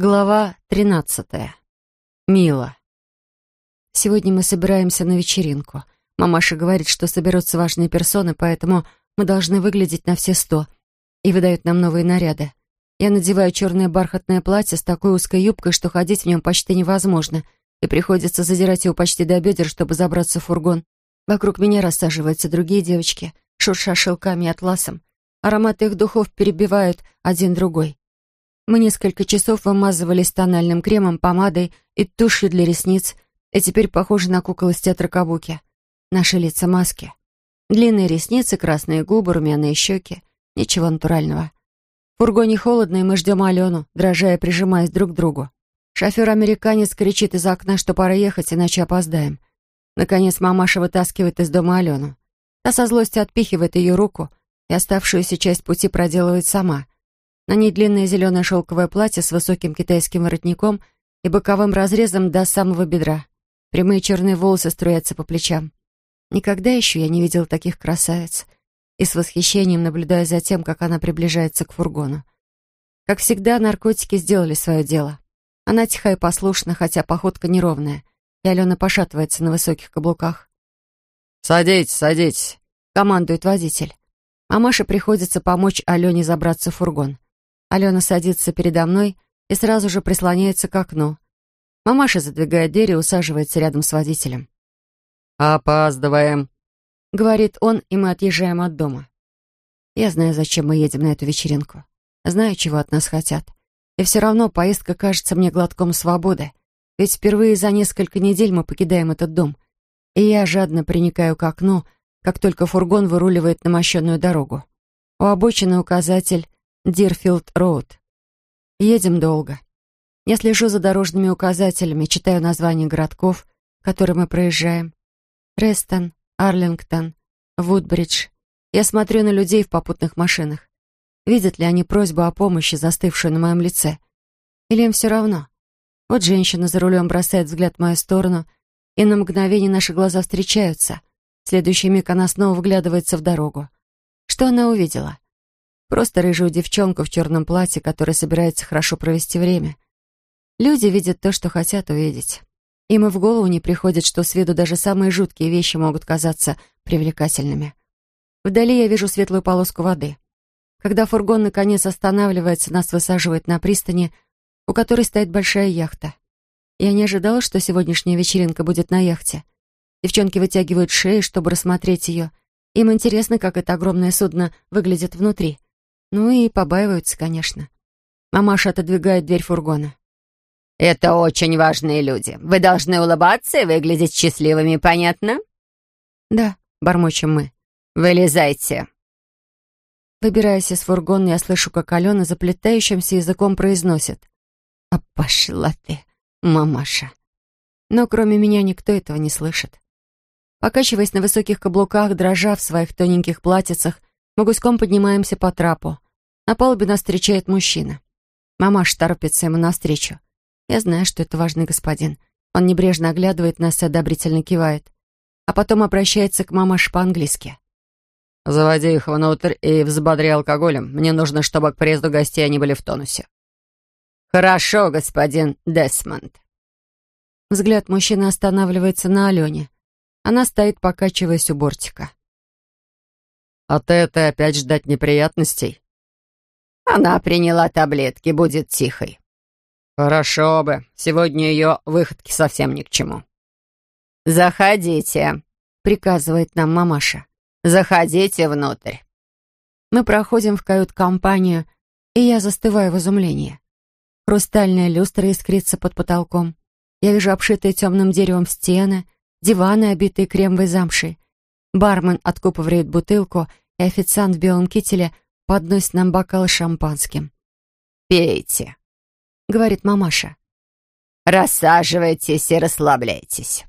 Глава тринадцатая. Мила. Сегодня мы собираемся на вечеринку. Мамаша говорит, что соберутся важные персоны, поэтому мы должны выглядеть на все сто. И выдают нам новые наряды. Я надеваю черное бархатное платье с такой узкой юбкой, что ходить в нем почти невозможно, и приходится задирать его почти до бедер, чтобы забраться в фургон. Вокруг меня рассаживаются другие девочки, шурша шелками и атласом. Ароматы их духов перебивают один другой. Мы несколько часов вымазывались тональным кремом, помадой и тушью для ресниц, и теперь похожи на кукол из театра Кабуки. Наши лица маски. Длинные ресницы, красные губы, румяные щеки. Ничего натурального. В фургоне холодно, и мы ждем Алену, дрожа прижимаясь друг к другу. Шофер-американец кричит из окна, что пора ехать, иначе опоздаем. Наконец мамаша вытаскивает из дома Алену. Та со злостью отпихивает ее руку и оставшуюся часть пути проделывает сама — на ней длинное зеленое шелковое платье с высоким китайским воротником и боковым разрезом до самого бедра. Прямые черные волосы струятся по плечам. Никогда еще я не видел таких красавиц и с восхищением наблюдаю за тем, как она приближается к фургону. Как всегда, наркотики сделали свое дело. Она тиха и послушна, хотя походка неровная, и Алена пошатывается на высоких каблуках. «Садитесь, садитесь», — командует водитель. Мамаше приходится помочь Алене забраться в фургон. Алена садится передо мной и сразу же прислоняется к окну. Мамаша задвигает дверь и усаживается рядом с водителем. «Опаздываем», — говорит он, и мы отъезжаем от дома. Я знаю, зачем мы едем на эту вечеринку. Знаю, чего от нас хотят. И все равно поездка кажется мне глотком свободы. Ведь впервые за несколько недель мы покидаем этот дом. И я жадно приникаю к окну, как только фургон выруливает на мощенную дорогу. У обочины указатель Дирфилд Роуд. Едем долго. Я слежу за дорожными указателями, читаю названия городков, которые мы проезжаем. Рестон, Арлингтон, Вудбридж. Я смотрю на людей в попутных машинах. Видят ли они просьбу о помощи, застывшую на моем лице? Или им все равно? Вот женщина за рулем бросает взгляд в мою сторону, и на мгновение наши глаза встречаются. В следующий миг она снова вглядывается в дорогу. Что она увидела? Просто рыжую девчонку в черном платье, которая собирается хорошо провести время. Люди видят то, что хотят увидеть. Им и в голову не приходит, что с виду даже самые жуткие вещи могут казаться привлекательными. Вдали я вижу светлую полоску воды. Когда фургон наконец останавливается, нас высаживает на пристани, у которой стоит большая яхта. Я не ожидала, что сегодняшняя вечеринка будет на яхте. Девчонки вытягивают шеи, чтобы рассмотреть ее. Им интересно, как это огромное судно выглядит внутри. Ну и побаиваются, конечно. Мамаша отодвигает дверь фургона. «Это очень важные люди. Вы должны улыбаться и выглядеть счастливыми, понятно?» «Да», — бормочем мы. «Вылезайте». Выбираясь из фургона, я слышу, как Алена заплетающимся языком произносит. «А пошла ты, мамаша». Но кроме меня никто этого не слышит. Покачиваясь на высоких каблуках, дрожа в своих тоненьких платьицах, мы гуськом поднимаемся по трапу. На палубе нас встречает мужчина. Мамаш торопится ему навстречу. Я знаю, что это важный господин. Он небрежно оглядывает нас и одобрительно кивает. А потом обращается к мамаш по-английски. «Заводи их внутрь и взбодри алкоголем. Мне нужно, чтобы к приезду гостей они были в тонусе». «Хорошо, господин Десмонд». Взгляд мужчины останавливается на Алене. Она стоит, покачиваясь у бортика. От этой опять ждать неприятностей? Она приняла таблетки, будет тихой. Хорошо бы. Сегодня ее выходки совсем ни к чему. «Заходите», — приказывает нам мамаша. «Заходите внутрь». Мы проходим в кают-компанию, и я застываю в изумлении. Хрустальная люстра искрится под потолком. Я вижу обшитые темным деревом стены, диваны, обитые кремовой замшей. Бармен откупывает бутылку, и официант в белом кителе подносит нам бокал с шампанским. «Пейте», — говорит мамаша. «Рассаживайтесь и расслабляйтесь».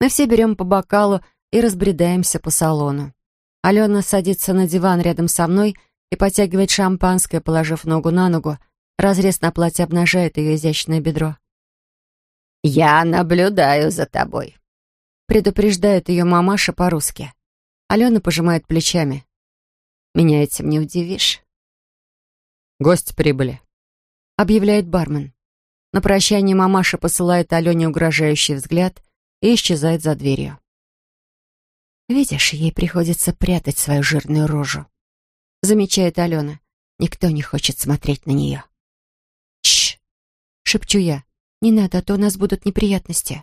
Мы все берем по бокалу и разбредаемся по салону. Алена садится на диван рядом со мной и потягивает шампанское, положив ногу на ногу. Разрез на платье обнажает ее изящное бедро. «Я наблюдаю за тобой», предупреждает ее мамаша по-русски. Алена пожимает плечами. Меня этим не удивишь. «Гости прибыли», — объявляет бармен. На прощание мамаша посылает Алене угрожающий взгляд и исчезает за дверью. «Видишь, ей приходится прятать свою жирную рожу», — замечает Алена. «Никто не хочет смотреть на нее». «Тш!» — шепчу я. «Не надо, а то у нас будут неприятности».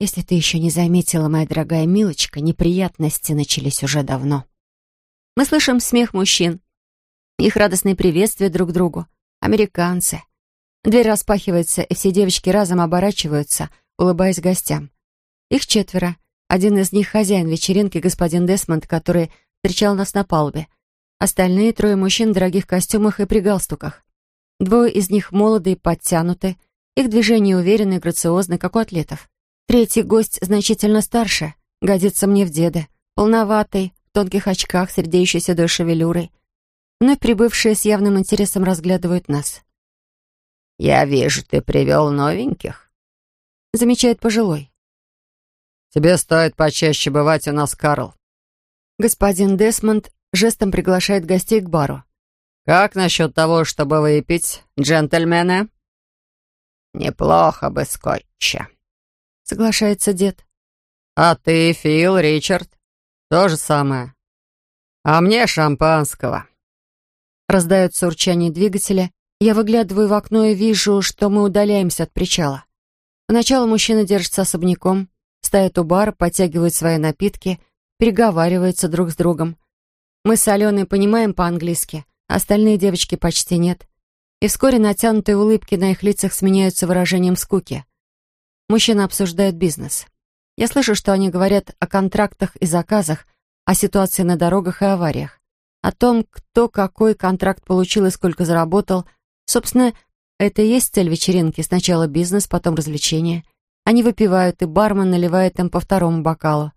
«Если ты еще не заметила, моя дорогая Милочка, неприятности начались уже давно». Мы слышим смех мужчин, их радостные приветствия друг другу. Американцы. Дверь распахивается, и все девочки разом оборачиваются, улыбаясь гостям. Их четверо. Один из них хозяин вечеринки, господин Десмонд, который встречал нас на палубе. Остальные трое мужчин в дорогих костюмах и при галстуках. Двое из них молоды и подтянуты. Их движения уверены и грациозны, как у атлетов. Третий гость значительно старше, годится мне в деды. Полноватый, в тонких очках, с редеющей седой шевелюрой. Вновь прибывшие с явным интересом разглядывают нас. «Я вижу, ты привел новеньких», — замечает пожилой. «Тебе стоит почаще бывать у нас, Карл». Господин Десмонд жестом приглашает гостей к бару. «Как насчет того, чтобы выпить, джентльмены?» «Неплохо бы скотча», — соглашается дед. «А ты, Фил, Ричард?» «То же самое. А мне шампанского». Раздается урчание двигателя, я выглядываю в окно и вижу, что мы удаляемся от причала. Поначалу мужчина держится особняком, стоят у бара, подтягивают свои напитки, переговариваются друг с другом. Мы с Аленой понимаем по-английски, остальные девочки почти нет. И вскоре натянутые улыбки на их лицах сменяются выражением скуки. Мужчины обсуждают бизнес. Я слышу, что они говорят о контрактах и заказах, о ситуации на дорогах и авариях, о том, кто какой контракт получил и сколько заработал – Собственно, это и есть цель вечеринки. Сначала бизнес, потом развлечения. Они выпивают, и бармен наливает им по второму бокалу.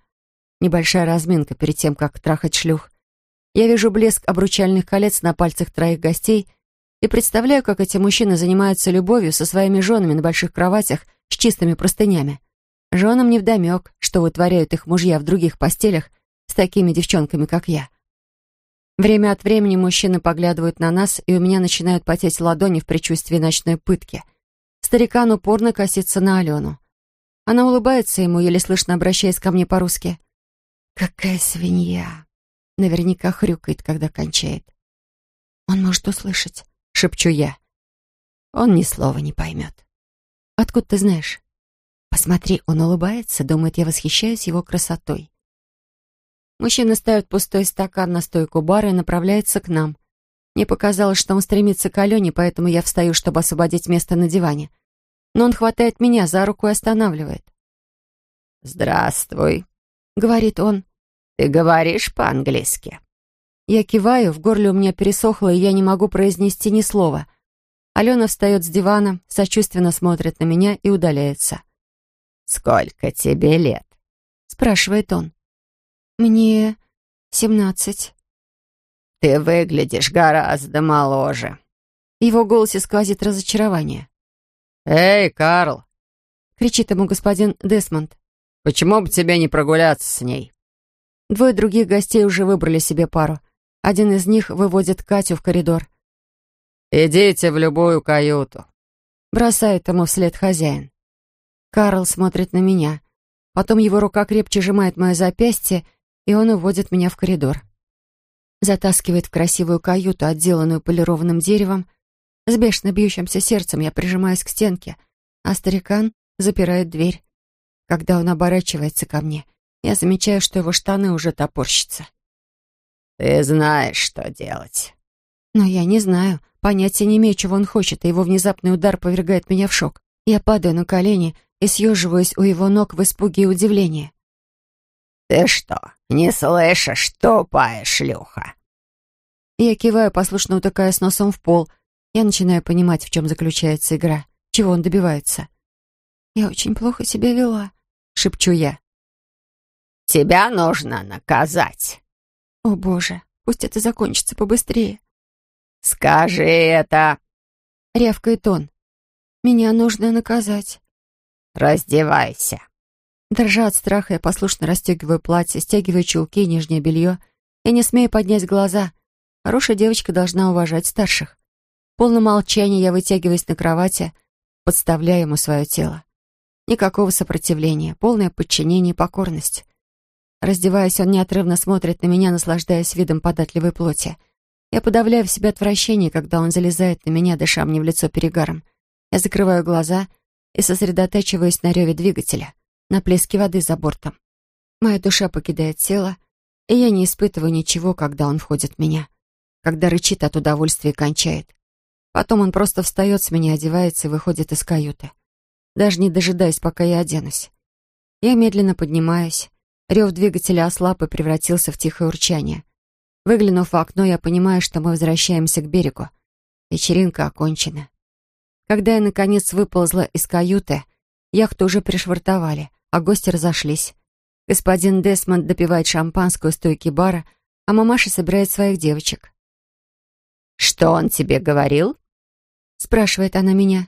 Небольшая разминка перед тем, как трахать шлюх. Я вижу блеск обручальных колец на пальцах троих гостей и представляю, как эти мужчины занимаются любовью со своими женами на больших кроватях с чистыми простынями. Женам невдомек, что вытворяют их мужья в других постелях с такими девчонками, как я. Время от времени мужчины поглядывают на нас, и у меня начинают потеть ладони в предчувствии ночной пытки. Старикан упорно косится на Алену. Она улыбается ему, еле слышно обращаясь ко мне по-русски. «Какая свинья!» Наверняка хрюкает, когда кончает. «Он может услышать», — шепчу я. Он ни слова не поймет. «Откуда ты знаешь?» «Посмотри, он улыбается, думает, я восхищаюсь его красотой. Мужчина ставит пустой стакан на стойку бара и направляется к нам. Мне показалось, что он стремится к Алене, поэтому я встаю, чтобы освободить место на диване. Но он хватает меня за руку и останавливает. «Здравствуй», — говорит он. «Ты говоришь по-английски?» Я киваю, в горле у меня пересохло, и я не могу произнести ни слова. Алена встает с дивана, сочувственно смотрит на меня и удаляется. «Сколько тебе лет?» — спрашивает он. «Мне семнадцать». «Ты выглядишь гораздо моложе». В его голосе сквозит разочарование. «Эй, Карл!» — кричит ему господин Десмонд. «Почему бы тебе не прогуляться с ней?» Двое других гостей уже выбрали себе пару. Один из них выводит Катю в коридор. «Идите в любую каюту», — бросает ему вслед хозяин. Карл смотрит на меня. Потом его рука крепче сжимает мое запястье, и он уводит меня в коридор. Затаскивает в красивую каюту, отделанную полированным деревом. С бешено бьющимся сердцем я прижимаюсь к стенке, а старикан запирает дверь. Когда он оборачивается ко мне, я замечаю, что его штаны уже топорщатся. «Ты знаешь, что делать». Но я не знаю, понятия не имею, чего он хочет, и его внезапный удар повергает меня в шок. Я падаю на колени и съеживаюсь у его ног в испуге и удивлении. «Ты что, не слышишь, тупая шлюха?» Я киваю, послушно утыкая с носом в пол. Я начинаю понимать, в чем заключается игра, чего он добивается. «Я очень плохо себя вела», — шепчу я. «Тебя нужно наказать». «О, Боже, пусть это закончится побыстрее». «Скажи это!» — рявкает он. «Меня нужно наказать». «Раздевайся». Дрожа от страха, я послушно расстегиваю платье, стягиваю чулки и нижнее белье. Я не смею поднять глаза. Хорошая девочка должна уважать старших. В полном молчании я вытягиваюсь на кровати, подставляя ему свое тело. Никакого сопротивления, полное подчинение и покорность. Раздеваясь, он неотрывно смотрит на меня, наслаждаясь видом податливой плоти. Я подавляю в себе отвращение, когда он залезает на меня, дыша мне в лицо перегаром. Я закрываю глаза и сосредотачиваюсь на реве двигателя, на плеске воды за бортом. Моя душа покидает тело, и я не испытываю ничего, когда он входит в меня, когда рычит от удовольствия и кончает. Потом он просто встает с меня, одевается и выходит из каюты. Даже не дожидаясь, пока я оденусь. Я медленно поднимаюсь. Рев двигателя ослаб и превратился в тихое урчание. Выглянув в окно, я понимаю, что мы возвращаемся к берегу. Вечеринка окончена. Когда я, наконец, выползла из каюты, яхту уже пришвартовали, а гости разошлись. Господин Десмонд допивает шампанское у стойки бара, а мамаша собирает своих девочек. «Что он тебе говорил?» Спрашивает она меня.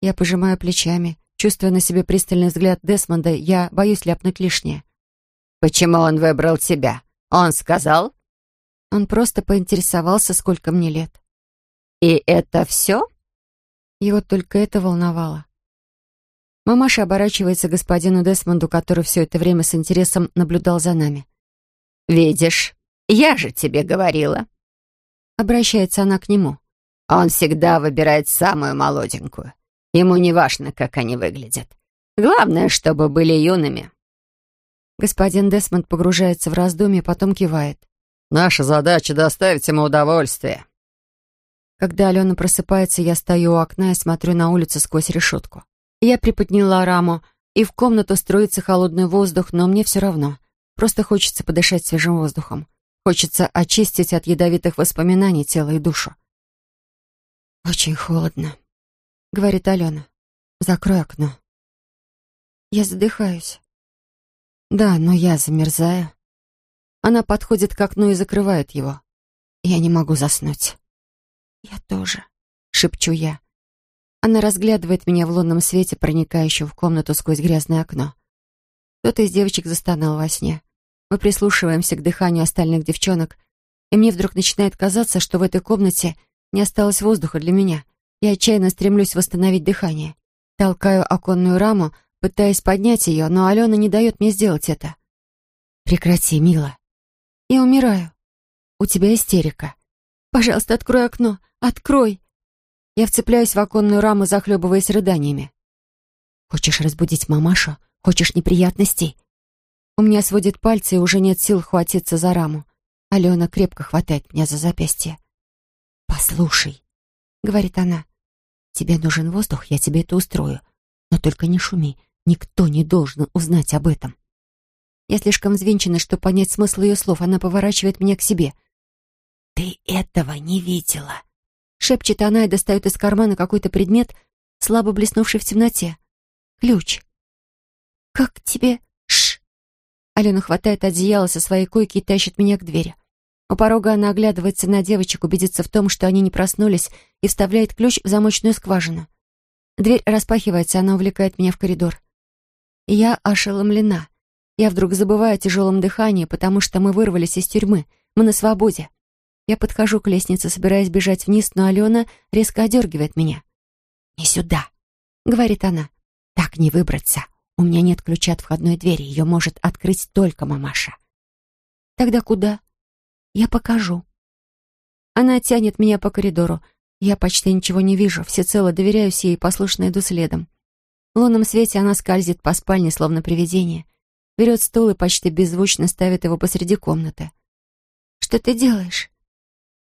Я пожимаю плечами. Чувствуя на себе пристальный взгляд Десмонда, я боюсь ляпнуть лишнее. «Почему он выбрал тебя? Он сказал?» Он просто поинтересовался, сколько мне лет. «И это все?» Его только это волновало. Мамаша оборачивается к господину Десмонду, который все это время с интересом наблюдал за нами. «Видишь, я же тебе говорила». Обращается она к нему. Он всегда выбирает самую молоденькую. Ему не важно, как они выглядят. Главное, чтобы были юными. Господин Десмонд погружается в раздумье, потом кивает. «Наша задача — доставить ему удовольствие». Когда Алена просыпается, я стою у окна и смотрю на улицу сквозь решетку. Я приподняла раму, и в комнату струится холодный воздух, но мне все равно. Просто хочется подышать свежим воздухом. Хочется очистить от ядовитых воспоминаний тело и душу. «Очень холодно», — говорит Алена. «Закрой окно». Я задыхаюсь. Да, но я замерзаю. Она подходит к окну и закрывает его. Я не могу заснуть. «Я тоже», — шепчу я. Она разглядывает меня в лунном свете, проникающем в комнату сквозь грязное окно. Кто-то из девочек застонал во сне. Мы прислушиваемся к дыханию остальных девчонок, и мне вдруг начинает казаться, что в этой комнате не осталось воздуха для меня. Я отчаянно стремлюсь восстановить дыхание. Толкаю оконную раму, пытаясь поднять ее, но Алена не дает мне сделать это. «Прекрати, мила. Я умираю. У тебя истерика. Пожалуйста, открой окно. Открой!» Я вцепляюсь в оконную раму, захлебываясь рыданиями. «Хочешь разбудить мамашу? Хочешь неприятностей?» У меня сводит пальцы, и уже нет сил хватиться за раму. Алена крепко хватает меня за запястье. «Послушай», — говорит она, — «тебе нужен воздух, я тебе это устрою. Но только не шуми, никто не должен узнать об этом». Я слишком взвинчена, чтобы понять смысл ее слов. Она поворачивает меня к себе. «Ты этого не видела», — шепчет она и достает из кармана какой-то предмет, слабо блеснувший в темноте. «Ключ». «Как тебе...» Шш. Алена хватает одеяло со своей койки и тащит меня к двери. У порога она оглядывается на девочек, убедится в том, что они не проснулись, и вставляет ключ в замочную скважину. Дверь распахивается, она увлекает меня в коридор. Я ошеломлена. Я вдруг забываю о тяжелом дыхании, потому что мы вырвались из тюрьмы. Мы на свободе. Я подхожу к лестнице, собираясь бежать вниз, но Алена резко одергивает меня. «Не сюда», — говорит она. «Так не выбраться. У меня нет ключа от входной двери. Ее может открыть только мамаша». «Тогда куда?» Я покажу. Она тянет меня по коридору. Я почти ничего не вижу, всецело доверяюсь ей и послушно иду следом. В лунном свете она скользит по спальне, словно привидение. Берет стул и почти беззвучно ставит его посреди комнаты. «Что ты делаешь?»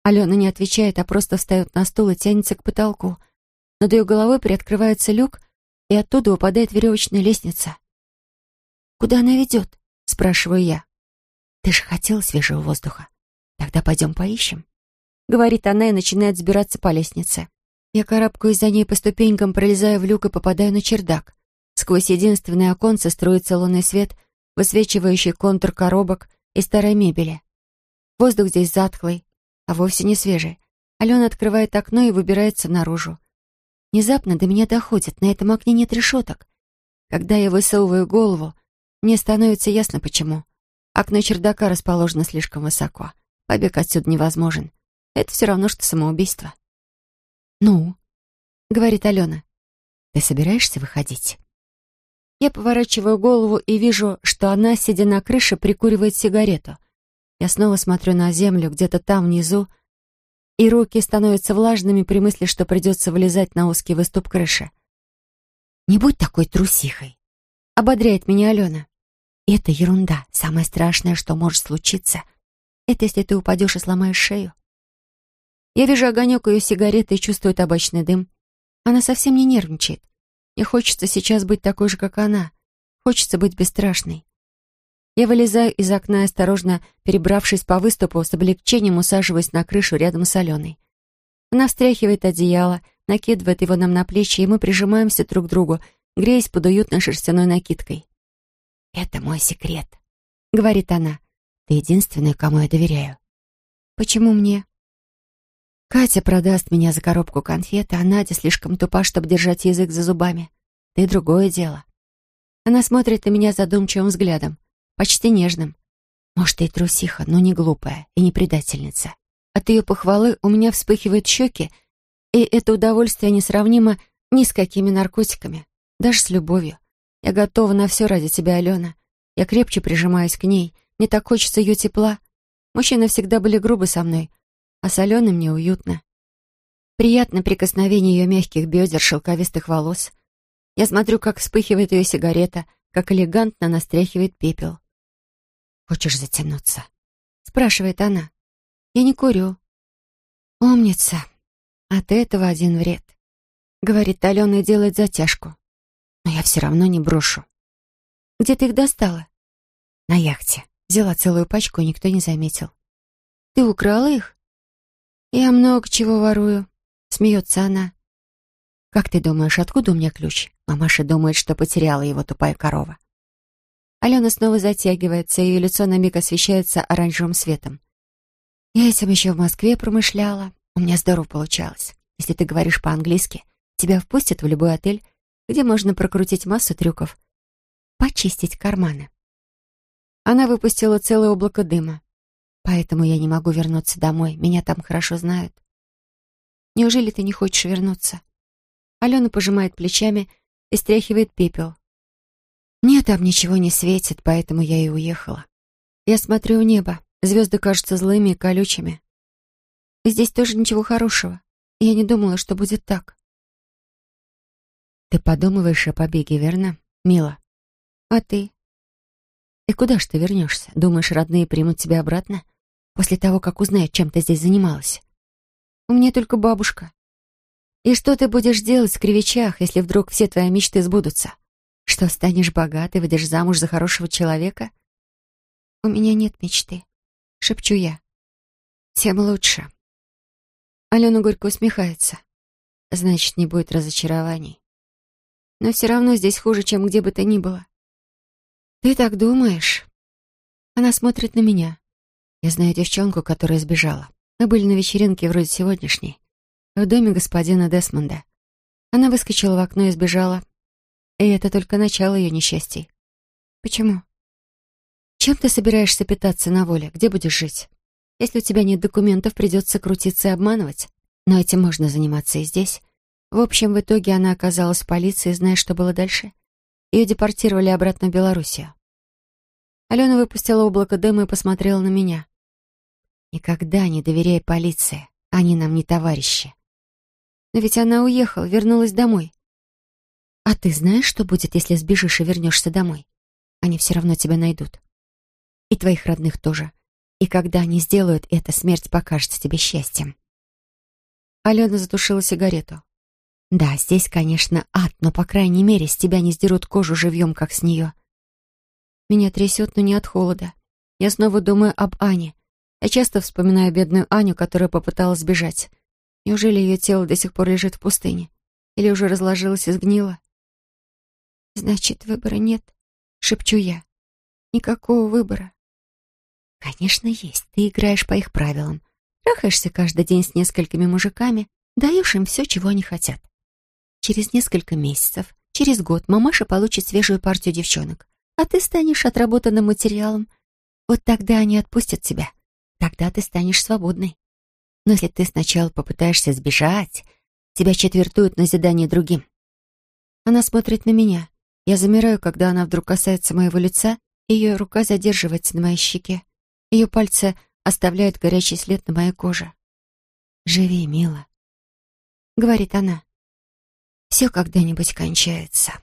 Алена не отвечает, а просто встает на стул и тянется к потолку. Над ее головой приоткрывается люк, и оттуда упадает веревочная лестница. «Куда она ведет?» — спрашиваю я. «Ты же хотел свежего воздуха?» «Тогда пойдем поищем», — говорит она и начинает сбираться по лестнице. Я карабкаюсь за ней по ступенькам, пролезаю в люк и попадаю на чердак. Сквозь единственное оконце струится лунный свет, высвечивающий контур коробок и старой мебели. Воздух здесь затхлый, а вовсе не свежий. Алена открывает окно и выбирается наружу. Внезапно до меня доходит, на этом окне нет решеток. Когда я высовываю голову, мне становится ясно почему. Окно чердака расположено слишком высоко. Побег отсюда невозможен. Это все равно, что самоубийство. «Ну?» — говорит Алена. Ты собираешься выходить?» Я поворачиваю голову и вижу, что она, сидя на крыше, прикуривает сигарету. Я снова смотрю на землю, где-то там внизу, и руки становятся влажными при мысли, что придется вылезать на узкий выступ крыши. «Не будь такой трусихой», — ободряет меня Алена. «Это ерунда. Самое страшное, что может случиться, это если ты упадешь и сломаешь шею». Я вижу огонек ее сигареты и чувствую табачный дым. Она совсем не нервничает. Мне хочется сейчас быть такой же, как она. Хочется быть бесстрашной. Я вылезаю из окна осторожно перебравшись по выступу, с облегчением усаживаюсь на крышу рядом с Аленой. Она встряхивает одеяло, накидывает его нам на плечи, и мы прижимаемся друг к другу, греясь под уютной шерстяной накидкой. «Это мой секрет», — говорит она. «Ты единственная, кому я доверяю». «Почему мне?» Катя продаст меня за коробку конфет, а Надя слишком тупа, чтобы держать язык за зубами. Ты другое дело. Она смотрит на меня задумчивым взглядом, почти нежным. Может, и трусиха, но не глупая и не предательница. От ее похвалы у меня вспыхивают щеки, и это удовольствие несравнимо ни с какими наркотиками, даже с любовью. Я готова на все ради тебя, Алена. Я крепче прижимаюсь к ней, мне так хочется ее тепла. Мужчины всегда были грубы со мной, а с Аленой мне уютно. Приятно прикосновение ее мягких бедер, шелковистых волос. Я смотрю, как вспыхивает ее сигарета, как элегантно она стряхивает пепел. «Хочешь затянуться?» — спрашивает она. «Я не курю». «Умница. От этого один вред», — говорит Алена и делает затяжку. «Но я все равно не брошу». «Где ты их достала?» «На яхте. Взяла целую пачку, и никто не заметил». «Ты украла их?» «Я много чего ворую», — смеется она. «Как ты думаешь, откуда у меня ключ?» Мамаша думает, что потеряла его тупая корова. Алена снова затягивается, ее лицо на миг освещается оранжевым светом. «Я этим еще в Москве промышляла. У меня здорово получалось. Если ты говоришь по-английски, тебя впустят в любой отель, где можно прокрутить массу трюков. Почистить карманы». Она выпустила целое облако дыма. Поэтому я не могу вернуться домой. Меня там хорошо знают. Неужели ты не хочешь вернуться? Алена пожимает плечами и стряхивает пепел. Мне там ничего не светит, поэтому я и уехала. Я смотрю в небо. Звезды кажутся злыми и колючими. Здесь тоже ничего хорошего. Я не думала, что будет так. Ты подумываешь о побеге, верно, мила? А ты? И куда ж ты вернешься? Думаешь, родные примут тебя обратно? После того, как узнают, чем ты здесь занималась? У меня только бабушка. И что ты будешь делать в Кривичах, если вдруг все твои мечты сбудутся? Что, станешь богатой, выйдешь замуж за хорошего человека? У меня нет мечты, шепчу я. Тем лучше. Алена горько усмехается. Значит, не будет разочарований. Но все равно здесь хуже, чем где бы то ни было. «Ты так думаешь?» Она смотрит на меня. Я знаю девчонку, которая сбежала. Мы были на вечеринке вроде сегодняшней, в доме господина Десмонда. Она выскочила в окно и сбежала. И это только начало ее несчастий. Почему? Чем ты собираешься питаться на воле? Где будешь жить? Если у тебя нет документов, придется крутиться и обманывать. Но этим можно заниматься и здесь. В общем, в итоге она оказалась в полиции, зная, что было дальше. Ее депортировали обратно в Белоруссию. Алена выпустила облако дыма и посмотрела на меня. «Никогда не доверяй полиции. Они нам не товарищи». «Но ведь она уехала, вернулась домой». «А ты знаешь, что будет, если сбежишь и вернешься домой? Они все равно тебя найдут. И твоих родных тоже. И когда они сделают это, смерть покажется тебе счастьем». Алена затушила сигарету. Да, здесь, конечно, ад, но, по крайней мере, с тебя не сдерут кожу живьем, как с нее. Меня трясет, но не от холода. Я снова думаю об Ане. Я часто вспоминаю бедную Аню, которая попыталась сбежать. Неужели ее тело до сих пор лежит в пустыне? Или уже разложилось и сгнило? «Значит, выбора нет», — шепчу я. «Никакого выбора». «Конечно, есть. Ты играешь по их правилам. Трахаешься каждый день с несколькими мужиками, даешь им все, чего они хотят. Через несколько месяцев, через год мамаша получит свежую партию девчонок, а ты станешь отработанным материалом. Вот тогда они отпустят тебя. Тогда ты станешь свободной. Но если ты сначала попытаешься сбежать, тебя четвертуют на задание другим. Она смотрит на меня. Я замираю, когда она вдруг касается моего лица, и ее рука задерживается на моей щеке. Ее пальцы оставляют горячий след на моей коже. «Живи, мила», — говорит она. «Все когда-нибудь кончается».